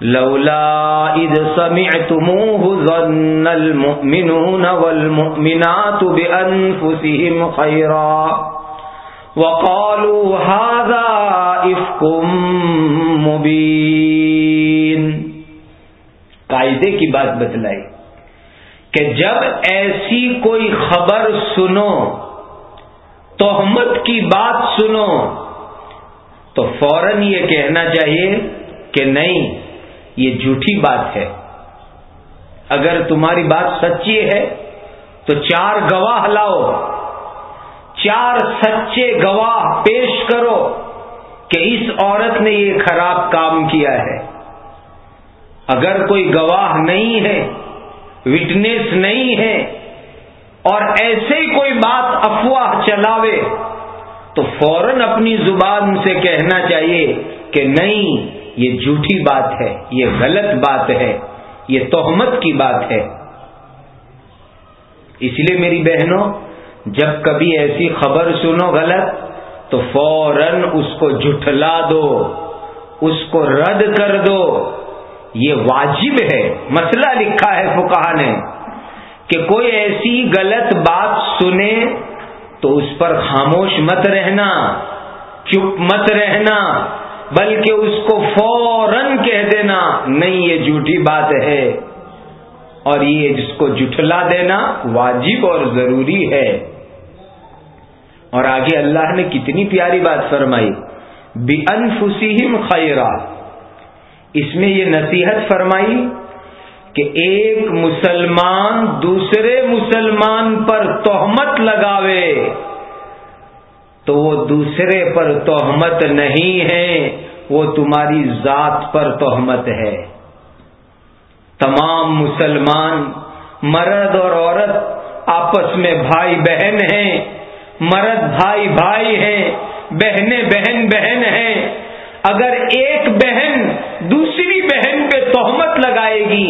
لولا اذ سمعتموه ظن المؤمنون والمؤمنات بانفسهم خيرا وقالوا هذا افك مبين۔ قاعدے کی بات بتلائی کہ جب ایسی کوئی خبر سنو توہمت کی بات سنو تو فوراً یہ کہنا چاہیے کہ نہیں، یہ جھوٹی بات ہے۔ اگر تمہاری بات سچی ہے، تو چار گواہ لاؤ، چار سچے گواہ پیش کرو کہ اس عورت نے یہ خراب کام کیا ہے۔ اگر کوئی گواہ نہیں ہے، وٹنس نہیں ہے، اور ایسے ہی کوئی بات افواہ چلاوے تو فوراً اپنی زبان سے کہنا چاہیے کہ نہیں، یہ جھوٹی بات ہے، یہ غلط بات ہے، یہ توہمت کی بات ہے۔ اس لیے میری بہنوں، جب کبھی ایسی خبر سنو غلط، تو فوراً اس کو جھٹلا دو، اس کو رد کر دو۔ یہ واجب ہے۔ مسئلہ لکھا ہے فکہ نے کہ کوئی ایسی غلط بات سنے تو اس پر خاموش مت رہنا، چپ مت رہنا، بلکہ اس کو فوراً کہہ دینا، نہیں، یہ جھوٹی بات ہے۔ اور یہ جس کو جٹلا دینا واجب اور ضروری ہے۔ اور آگے اللہ نے کتنی پیاری بات فرمائی بے انفسیم خیرا اس میں یہ نصیحت فرمائی کہ ایک مسلمان دوسرے مسلمان پر توہمت لگاوے تو وہ دوسرے پر توہمت نہیں ہے، وہ تمہاری ذات پر توہمت ہے۔ تمام مسلمان مرد اور عورت آپس میں بھائی بہن ہیں، مرد بھائی بھائی ہیں بہنیں بہن بہن ہیں۔ اگر ایک بہن دوسری بہن پہ توہمت لگائے گی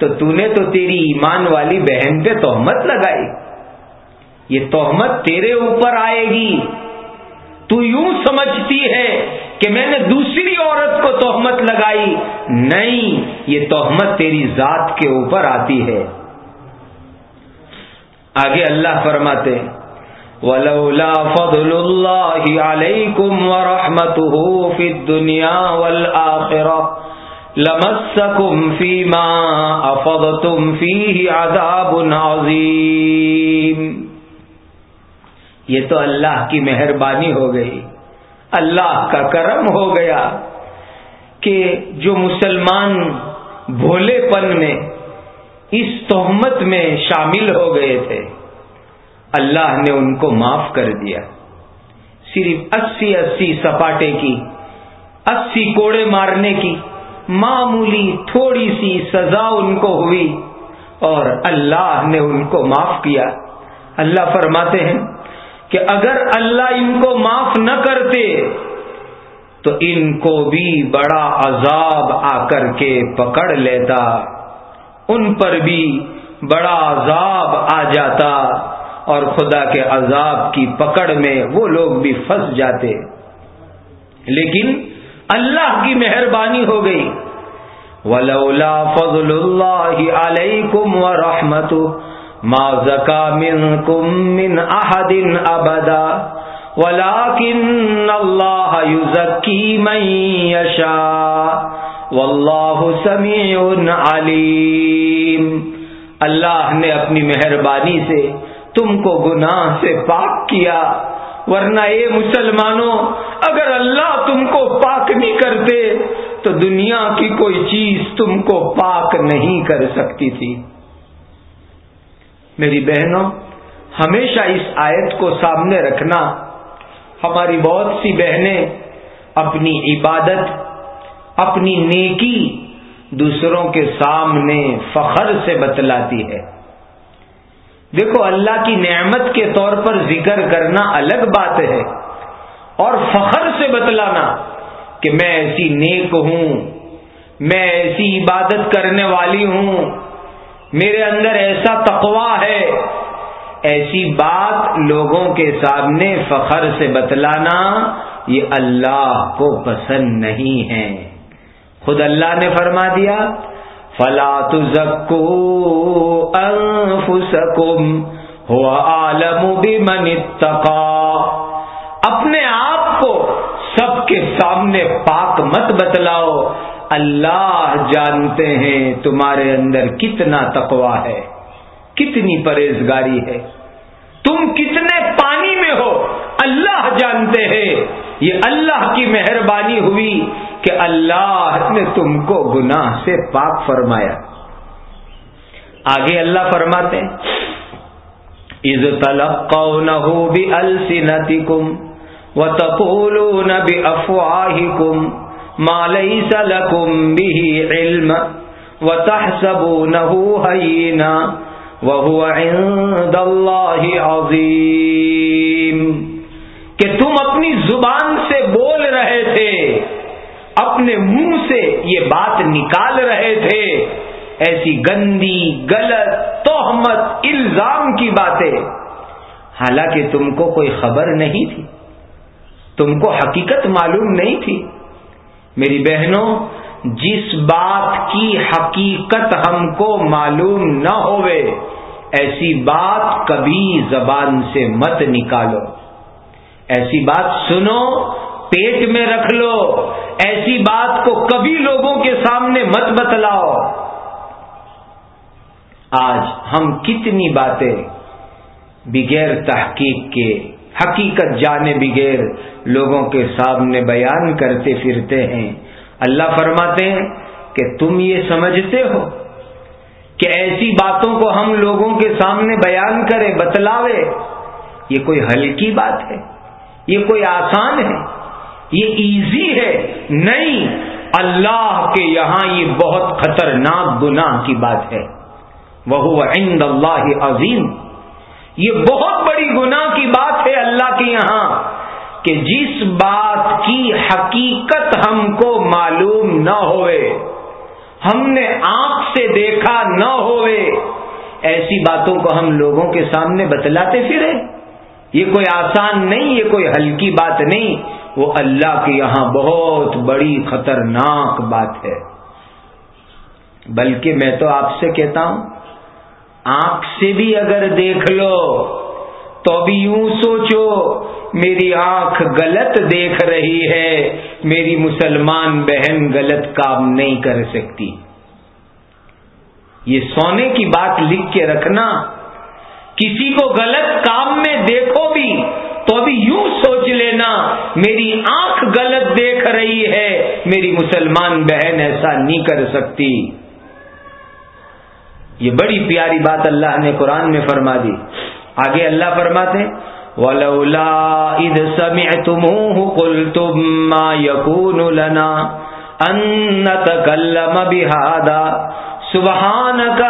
تو تو نے تو تیری ایمان والی بہن پہ توہمت لگائی یہ توہمت تیرے اوپر آئے گی تو یوں سمجھتی ہے کہ میں نے دوسری عورت کو توہمت لگائی نہیں یہ توہمت تیری ذات کے اوپر آتی ہے آگے اللہ فرماتے ولولا فضل الله عليكم ورحمته في الدنيا والآخرة لمسكم فيما أفضتم فيه عذاب عظيم یہ تو اللہ کی مہربانی ہو گئی۔ اللہ کا کرم ہو گیا کہ جو مسلمان بھولے پن میں، اس تہمت میں شامل ہو گئے تھے۔ اللہ نے ان کو معاف کر دیا۔ صرف اسی اسی سپاٹے کی، اسی کوڑے مارنے کی معمولی تھوڑی سی سزا ان کو ہوئی اور اللہ نے ان کو معاف کیا۔ اللہ فرماتے ہیں کہ اگر اللہ ان کو معاف نہ کرتے تو ان کو بھی بڑا عذاب آ کر کے پکڑ لیتا، ان پر بھی بڑا عذاب آ جاتا اور خدا کے عذاب کی پکڑ میں وہ لوگ بھی پھنس جاتے۔ لیکن اللہ کی مہربانی ہو گئی۔ ولولا فضل اللہ علیکم ورحمتہ ما زکا منکم من احد ابدا ولكن الله يزكي من يشاء والله سميع عليم۔ اللہ نے اپنی مہربانی سے تم کو گناہ سے پاک کیا۔ ورنہ اے مسلمانوں، اگر اللہ تم کو پاک نہیں کرتے، تو دنیا کی کوئی چیز تم کو پاک نہیں کر سکتی تھی۔ میری بہنوں، ہمیشہ اس آیت کو سامنے رکھنا۔ ہماری بہت سی بہنیں اپنی عبادت، اپنی نیکی دوسروں کے سامنے فخر سے بتلاتی ہے۔ دیکھو، اللہ کی نعمت کے طور پر ذکر کرنا الگ بات ہے اور فخر سے بتلانا کہ میں ایسی نیک ہوں، میں ایسی عبادت کرنے والی ہوں، میرے اندر ایسا تقوا ہے۔ ایسی بات لوگوں کے سامنے فخر سے بتلانا یہ اللہ کو پسند نہیں ہے۔ خود اللہ نے فرما دیا فلا تزکو انفسکم ہوا عالم بمن اتقا۔ اپنے آپ کو سب کے سامنے پاک مت بتلاؤ۔ اللہ جانتے ہیں تمہارے اندر کتنا تقوا ہے، کتنی پرہیزگاری ہے۔ تم کتنے پانی میں ہو، اللہ جانتے ہیں۔ یہ اللہ کی مہربانی ہوئی کہ اللہ نے تم کو گناہ سے پاک فرمایا۔ آگے اللہ فرماتے از تلق بھی السنتی کم و تپولو نبی افواہ کم مالئی سلکم بھی علم و تحسبو نہ عظیم۔ کہ تم اپنی زبان سے بول رہے تھے، اپنے منہ سے یہ بات نکال رہے تھے۔ ایسی گندی، غلط توہمت الزام کی باتیں۔ حالانکہ تم کو کوئی خبر نہیں تھی۔ تم کو حقیقت معلوم نہیں تھی۔ میری بہنوں، جس بات کی حقیقت ہم کو معلوم نہ ہوئے، ایسی بات کبھی زبان سے مت نکالو۔ ایسی بات سنو، پیٹ میں رکھ لو، ایسی بات کو کبھی لوگوں کے سامنے مت بتلاؤ۔ آج ہم کتنی باتیں بغیر تحقیق کے، حقیقت جانے بغیر لوگوں کے سامنے بیان کرتے پھرتے ہیں۔ اللہ فرماتے ہیں کہ تم یہ سمجھتے ہو کہ ایسی باتوں کو ہم لوگوں کے سامنے بیان کرے بتلاوے یہ کوئی ہلکی بات ہے۔ یہ کوئی آسان ہے؟ یہ ایزی ہے؟ نہیں۔ اللہ کے یہاں یہ بہت خطرناک گناہ کی بات ہے۔ وہ عند اللہ عظیم یہ بہت بڑی گناہ کی بات ہے اللہ کے یہاں کہ جس بات کی حقیقت ہم کو معلوم نہ ہوئے، ہم نے آنکھ سے دیکھا نہ ہوئے، ایسی باتوں کو ہم لوگوں کے سامنے بتلاتے پھرے۔ یہ کوئی آسان نہیں، یہ کوئی ہلکی بات نہیں۔ وہ اللہ کے یہاں بہت بڑی خطرناک بات ہے۔ بلکہ میں تو آپ سے کہتا ہوں آنکھ سے بھی اگر دیکھ لو تو بھی یوں سوچو، میری آنکھ غلط دیکھ رہی ہے، میری مسلمان بہن غلط کام نہیں کر سکتی۔ یہ سونے کی بات لکھ کے رکھنا کسی کو غلط کام میں دیکھو بھی تو ابھی یوں سوچ لینا، میری آنکھ غلط دیکھ رہی ہے، میری مسلمان بہن ایسا نہیں کر سکتی۔ یہ بڑی پیاری بات اللہ نے قرآن میں فرما دی۔ آگے اللہ فرماتے ولولا اذ سمعتموه قلتم ما يكون لنا ان نتكلم بهذا۔ سبحانك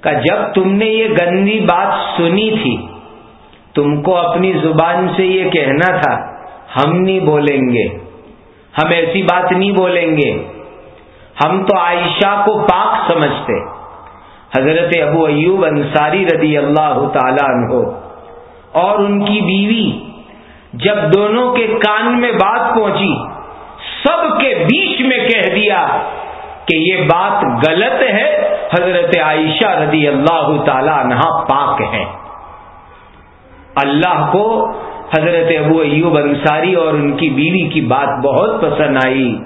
کہ جب تم نے یہ گندی بات سنی تھی، تم کو اپنی زبان سے یہ کہنا تھا، ہم نہیں بولیں گے۔ ہم ایسی بات نہیں بولیں گے۔ ہم تو عائشہ کو پاک سمجھتے۔ حضرت ابو ایوب انصاری رضی اللہ تعالیٰ عنہ اور ان کی بیوی، جب دونوں کے کان میں بات پہنچی، سب کے بیچ میں کہہ دیا کہ یہ بات غلط ہے حضرت عائشہ رضی اللہ تعالی عنہ پاک ہے اللہ کو حضرت ابو ایوب انصاری اور ان کی بیوی کی بات بہت پسند آئی۔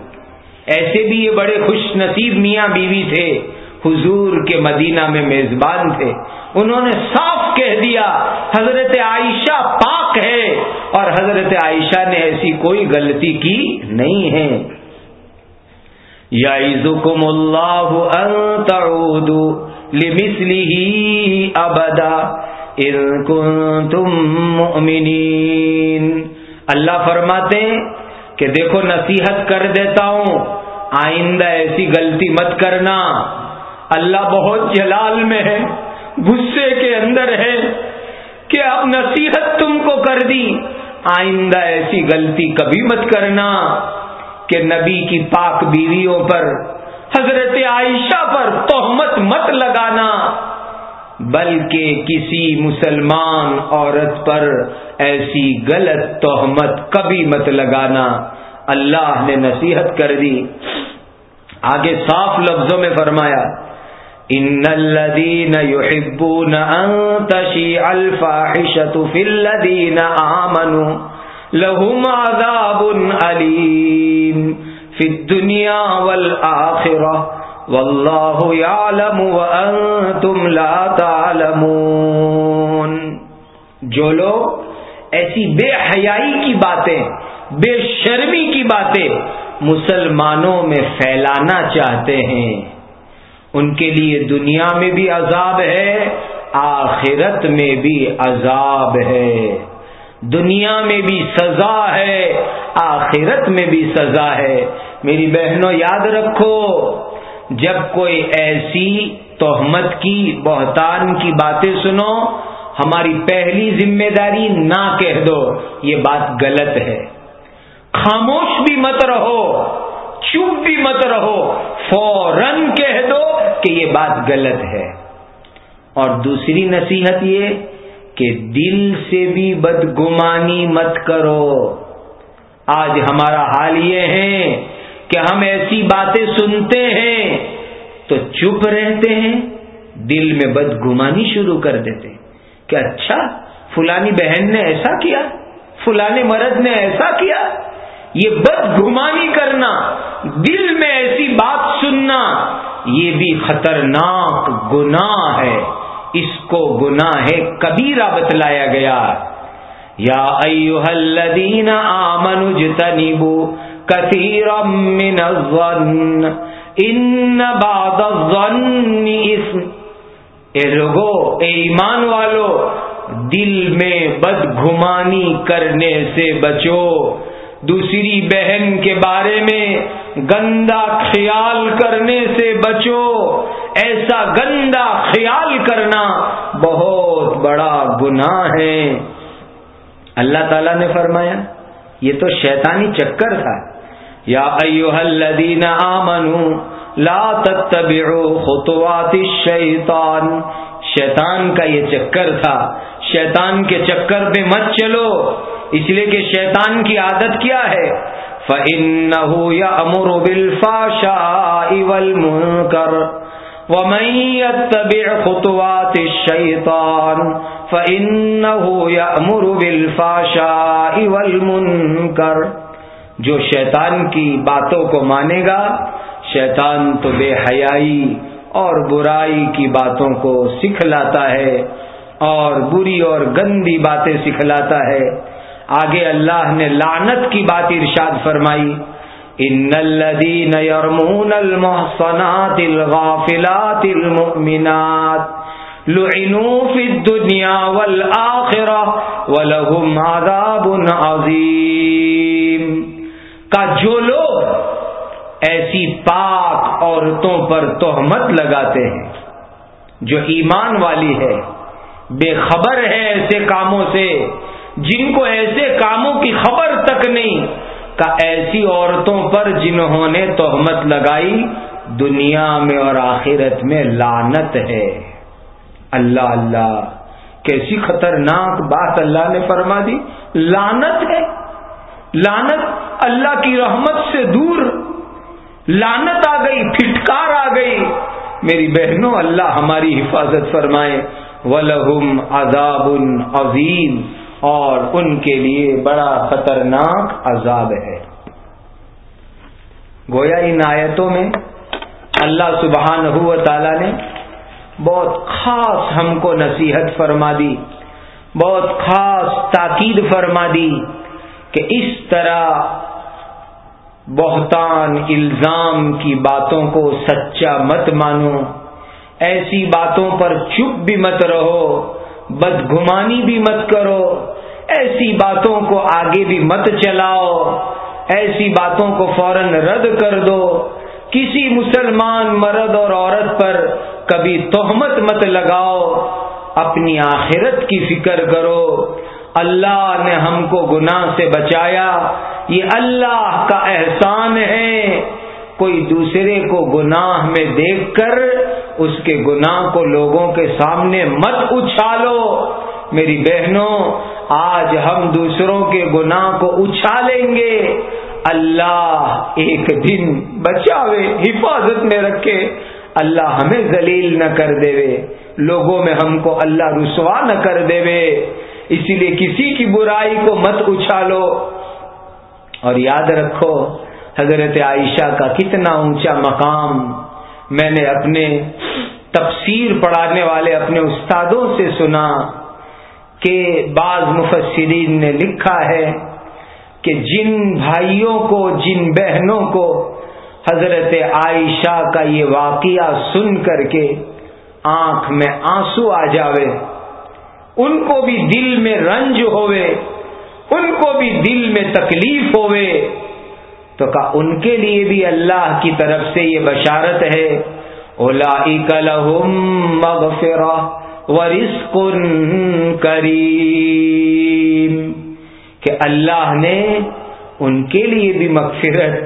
ایسے بھی یہ بڑے خوش نصیب میاں بیوی تھے، حضور کے مدینہ میں میزبان تھے۔ انہوں نے صاف کہہ دیا، حضرت عائشہ پاک ہے۔ اور حضرت عائشہ نے ایسی کوئی غلطی کی نہیں ہے۔ یا عزکم اللہ لمثلی ابدا مؤمنین اللہ فرماتے کہ دیکھو نصیحت کر دیتا ہوں، آئندہ ایسی غلطی مت کرنا۔ اللہ بہت جلال میں ہے، غصے کے اندر ہے کہ اب نصیحت تم کو کر دی۔ آئندہ ایسی غلطی کبھی مت کرنا۔ کہ نبی کی پاک بیویوں پر، حضرت عائشہ پر تہمت مت لگانا، بلکہ کسی مسلمان عورت پر ایسی غلط تہمت کبھی مت لگانا۔ اللہ نے نصیحت کر دی۔ آگے صاف لفظوں میں فرمایا، ان الذين يحبون ان تشيع الفاحشه في الذين امنوا لهم عذاب اليم في الدنيا والاخره والله يعلم وانتم لا تعلمون جو لوگ ایسی بے حیائی کی باتیں، بے شرمی کی باتیں مسلمانوں میں پھیلانا چاہتے ہیں۔ ان کے لیے دنیا میں بھی عذاب ہے، آخرت میں بھی عذاب ہے۔ دنیا میں بھی سزا ہے، آخرت میں بھی سزا ہے۔ میری بہنوں، یاد رکھو، جب کوئی ایسی تہمت کی، بہتان کی باتیں سنو، ہماری پہلی ذمہ داری نہ کہہ دو، یہ بات غلط ہے۔ خاموش بھی مت رہو، چپ بھی مت رہو، فوراً کہہ دو کہ یہ بات غلط ہے۔ اور دوسری نصیحت یہ کہ دل سے بھی بدگمانی مت کرو۔ آج ہمارا حال یہ ہے کہ ہم ایسی باتیں سنتے ہیں تو چپ رہتے ہیں، دل میں بدگمانی شروع کر دیتے کہ اچھا فلانی بہن نے ایسا کیا فلانی مرد نے ایسا کیا۔ یہ بدگمانی کرنا، دل میں ایسی بات سننا، یہ بھی خطرناک گناہ ہے۔ اس کو گناہ ہے کبیرہ بتلایا گیا۔ یا ایوہ الذین آمنوا جتنبوا کثیرا من الظن، ان بعض الظن اسم اے لوگو، اے ایمان والو، دل میں بدگمانی کرنے سے بچو۔ دوسری بہن کے بارے میں گندا خیال کرنے سے بچو۔ ایسا گندا خیال کرنا بہت بڑا گناہ ہے۔ اللہ تعالی نے فرمایا، یہ تو شیطانی چکر تھا۔ یا ایوہ الذین آمنوا لا تتبعوا خطوات الشیطان۔ شیطان کا یہ چکر تھا۔ شیطان کے چکر پہ مت چلو۔ اس لیے کہ شیطان کی عادت کیا ہے؟ فَإِنَّهُ يَأْمُرُ بِالْفَاشَاءِ وَالْمُنْكَرِ وَمَنْ يَتَّبِعْ خُطُوَاتِ الشَّيْطَانِ فَإِنَّهُ يَأْمُرُ بِالْفَاشَاءِ جو شیطان کی باتوں کو مانے گا، شیطان تو بے حیائی اور برائی کی باتوں کو سکھلاتا ہے اور بری اور گندی باتیں سکھلاتا ہے۔ آگے اللہ نے لعنت کی بات ارشاد فرمائی۔ ان الذين يرمون المحصنات الغافلات المؤمنات لعنوا في الدنيا والاخره ولهم عذاب عظيم۔ کا جو لوگ ایسی پاک عورتوں پر تہمت لگاتے ہیں جو ایمان والی ہے۔ بے خبر ہے ایسے کاموں سے جن کو ایسے کاموں کی خبر تک نہیں کا ایسی عورتوں پر جنہوں نے تہمت لگائی، دنیا میں اور آخرت میں لانت ہے۔ اللہ اللہ، کیسی خطرناک بات اللہ نے فرما دی۔ لانت ہے۔ لانت اللہ کی رحمت سے دور۔ لانت آ گئی، پھٹکار آ گئی۔ میری بہنوں، اللہ ہماری حفاظت فرمائے۔ ولہم عذاب عظیم اور ان کے لیے بڑا خطرناک عذاب ہے۔ گویا ان آیتوں میں اللہ سبحان ہو تعالی نے بہت خاص ہم کو نصیحت فرما دی، بہت خاص تاکید فرما دی کہ اس طرح بہتان الزام کی باتوں کو سچا مت مانو، ایسی باتوں پر چپ بھی مت رہو بدگمانی بھی مت کرو، ایسی باتوں کو آگے بھی مت چلاؤ، ایسی باتوں کو فوراً رد کر دو۔ کسی مسلمان مرد اور عورت پر کبھی تہمت مت لگاؤ، اپنی آخرت کی فکر کرو۔ اللہ نے ہم کو گناہ سے بچایا، یہ اللہ کا احسان ہے۔ کوئی دوسرے کو گناہ میں دیکھ کر اس کے گناہ کو لوگوں کے سامنے مت اچھالو۔ میری بہنوں، آج ہم دوسروں کے گناہ کو اچھالیں گے۔ اللہ ایک دن بچاوے، حفاظت میں رکھے۔ اللہ ہمیں ذلیل نہ کر دے لوگوں میں ہم کو اللہ رسوا نہ کر دے اسی لیے کسی کی برائی کو مت اچھالو۔ اور یاد رکھو حضرت عائشہ کا کتنا اونچا مقام میں نے اپنے تفسیر پڑھانے والے اپنے استادوں سے سنا کہ بعض مفسرین نے لکھا ہے کہ جن بھائیوں کو، جن بہنوں کو حضرت عائشہ کا یہ واقعہ سن کر کے آنکھ میں آنسو آ جاوے، ان کو بھی دل میں رنج ہوئے ان کو بھی دل میں تکلیف ہوئے تو کا ان کے لیے بھی اللہ کی طرف سے یہ بشارت ہے۔ اولا مغفرہ ورزق کریم۔ کہ اللہ نے ان کے لیے بھی مغفرت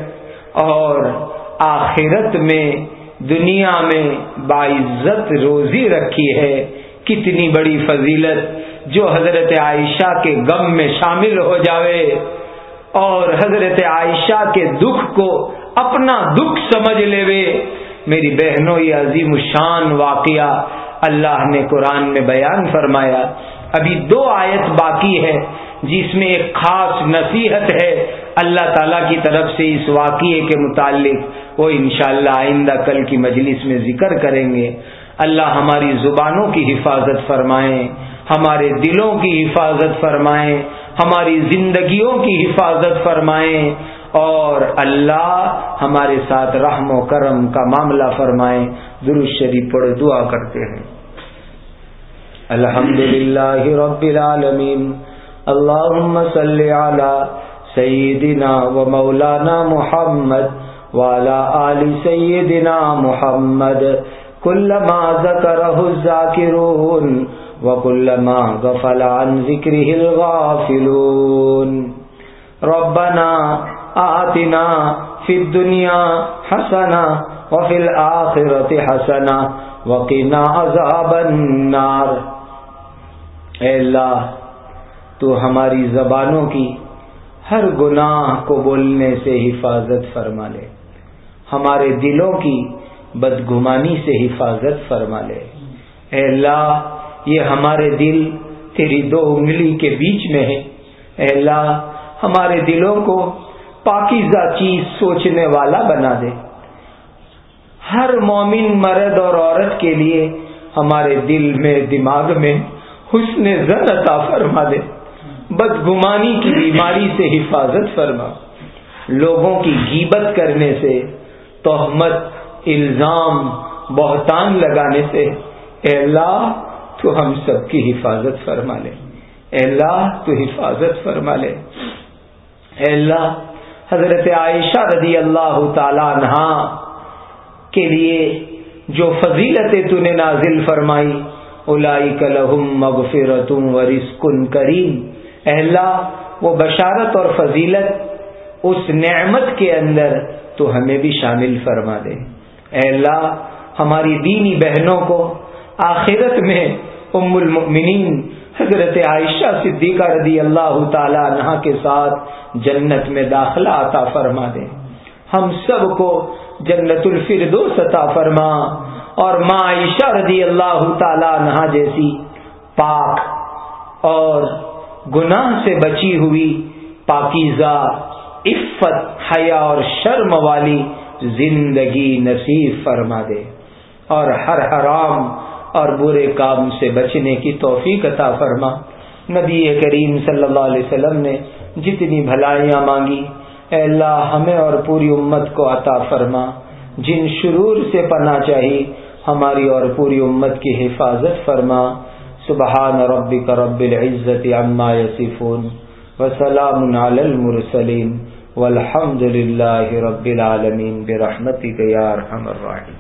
اور آخرت میں، دنیا میں باعزت روزی رکھی ہے۔ کتنی بڑی فضیلت جو حضرت عائشہ کے غم میں شامل ہو جاوے۔ اور حضرت عائشہ کے دکھ کو اپنا دکھ سمجھ لے میری بہنوں، یہ عظیم شان واقعہ اللہ نے قرآن میں بیان فرمایا۔ ابھی دو آیت باقی ہے جس میں ایک خاص نصیحت ہے اللہ تعالی کی طرف سے اس واقعے کے متعلق۔ وہ انشاءاللہ آئندہ کل کی مجلس میں ذکر کریں گے۔ اللہ ہماری زبانوں کی حفاظت فرمائیں ہمارے دلوں کی حفاظت فرمائیں ہماری زندگیوں کی حفاظت فرمائیں اور اللہ ہمارے ساتھ رحم و کرم کا معاملہ فرمائیں۔ درست شریف پڑھ دعا کرتے ہیں۔ الحمد للہ رب العالمین۔ اللهم صل على سيدنا ومولانا محمد وعلى آل سيدنا محمد۔ كلما ذكره الذاكرون وكلما غفل عن ذكره الغافلون ربنا آتنا في الدنيا حسنة وفي الآخرة حسنة وقنا عذاب النار اے اللہ، تو ہماری زبانوں کی ہر گناہ کو بولنے سے حفاظت فرما لے۔ ہمارے دلوں کی بدگمانی سے حفاظت فرما لے۔ اے اللہ یہ ہمارے دل تیری دو انگلی کے بیچ میں ہے۔ اے اللہ، ہمارے دلوں کو پاکیزہ چیز سوچنے والا بنا دے۔ ہر مومن مرد اور عورت کے لیے ہمارے دل میں، دماغ میں حسن زن عطا فرما دے۔ بدگمانی کی بیماری سے حفاظت فرما۔ لوگوں کی گیبت کرنے سے، تہمت، الزام، بہتان لگانے سے۔ اے اللہ تو ہم سب کی حفاظت فرما لے۔ اے اللہ، تو حفاظت فرما لے۔ اے اللہ، حضرت عائشہ رضی اللہ تعالی عنہ کے لیے جو فضیلتیں تو نے نازل فرمائی الائی کلحم مغفرتم ورسکن کریم۔ اللہ، وہ بشارت اور فضیلت اس نعمت کے اندر تو ہمیں بھی شامل فرما دے۔ اے اللہ، ہماری دینی بہنوں کو آخرت میں ام المؤمنین حضرت عائشہ صدیقہ رضی اللہ تعالی عنہ کے ساتھ جنت میں داخلہ عطا فرما دے۔ ہم سب کو جنت الفردوس عطا فرما اور ماں عائشہ رضی اللہ تعالی عنہ جیسی پاک اور گناہ سے بچی ہوئی پاکیزہ، عفت، حیا اور شرم والی زندگی نصیب فرما دے۔ اور ہر حرام اور برے کام سے بچنے کی توفیق عطا فرما۔ نبی کریم صلی اللہ علیہ وسلم نے جتنی بھلائیاں مانگی، اے اللہ ہمیں اور پوری امت کو عطا فرما۔ جن شرور سے پنا چاہی، ہماری اور پوری امت کی حفاظت فرما۔ سبحان ربك رب العزة عما يصفون وسلام على المرسلين والحمد لله رب العالمين برحمتك يا ارحم الراحمين